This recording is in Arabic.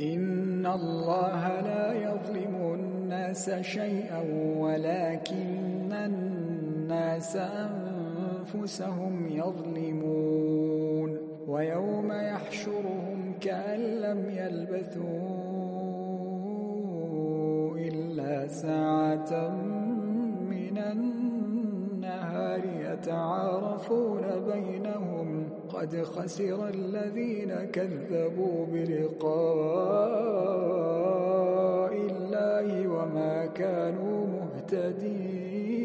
إن الله لا يظلم الناس شيئا ولكن الناس أنفسهم يظلمون ويوم يحشرهم كأن لم يلبثوا إلا ساعة من النهار يتعارفون بينهم قد خسر الذين كذبوا بلقاء كانوا مهتدين.